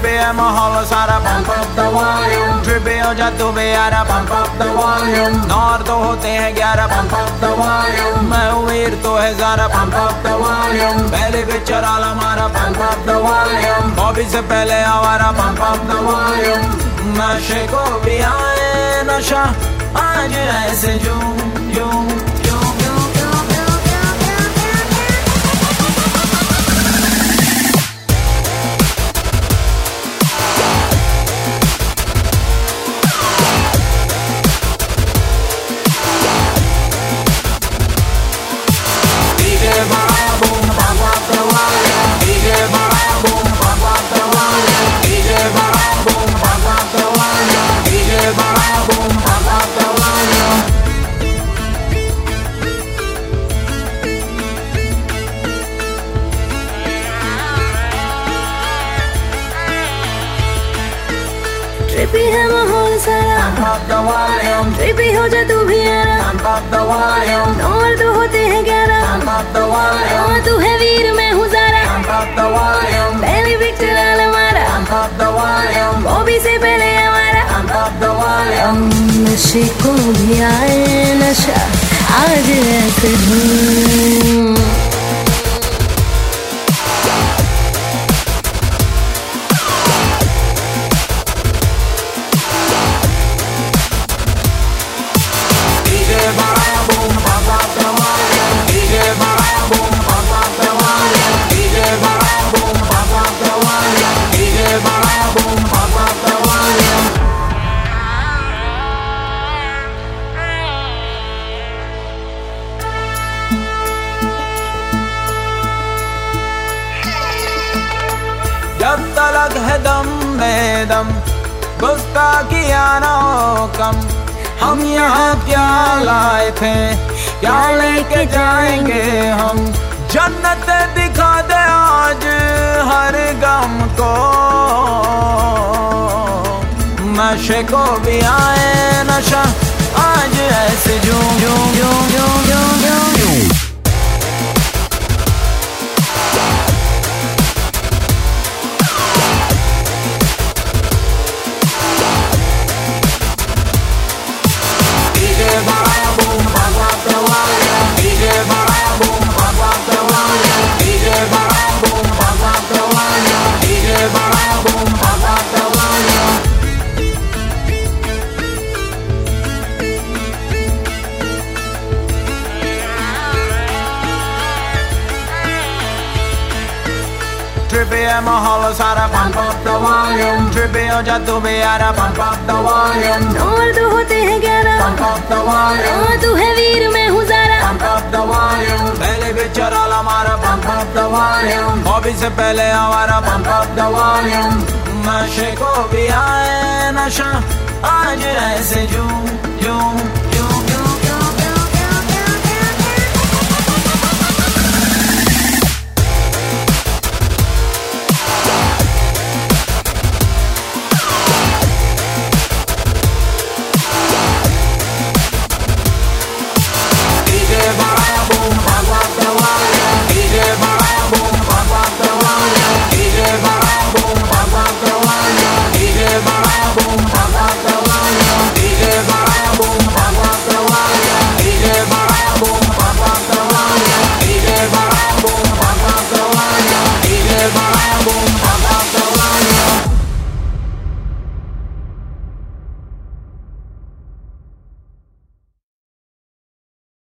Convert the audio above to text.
Trippy है माहौल सारा pump up the volume Trippy हो जा तू भी यारा pump up the volume नौर तो होते हैं ग्यारह pump up the volume मैं उमीर तो है ज़ारा pump up the volume पहले पिक्चर आला मारा pump up the volume Bobby से पहले pump up the volume नशे को भी आए नशा आज ऐसे जूं जूं ट्रिपी है माहौल सारा Pump up the volume. Trippy हो जा तू भी यारा Pump up the volume. और तो होते हैं ग्यारह Pump up the volume. और तू है वीर मैं हूँ जारा Pump up the volume. पहली पिक्चर आला मारा Pump up the volume. Bobby से पहले हमारा Pump up the volume. नशे को भी आए नशा आज ऐसे धूम तलक है दम में दम। गुस्ताखिया ना हो कम। हम यहाँ क्या लाए थे क्या लेके जाएँगे हम। जन्नत दिखा दे आज हर गम को। नशे को भी आए, नशा आज ऐसे जूं जूं जूं जूं जूं जूं। Trippy है माहौल सारा pump up the volume. Trippy हो जा तू भी यारा pump up the volume. और तो होते हैं ग्यारह Pump up the volume. और तू है वीर मैं हूँ जारा Pump up the volume. पहले पिक्चर आला मारा pump up the volume. Bobby से पहले हमारा pump up the volume. नशे को भी आए नशा आज ऐसे जूं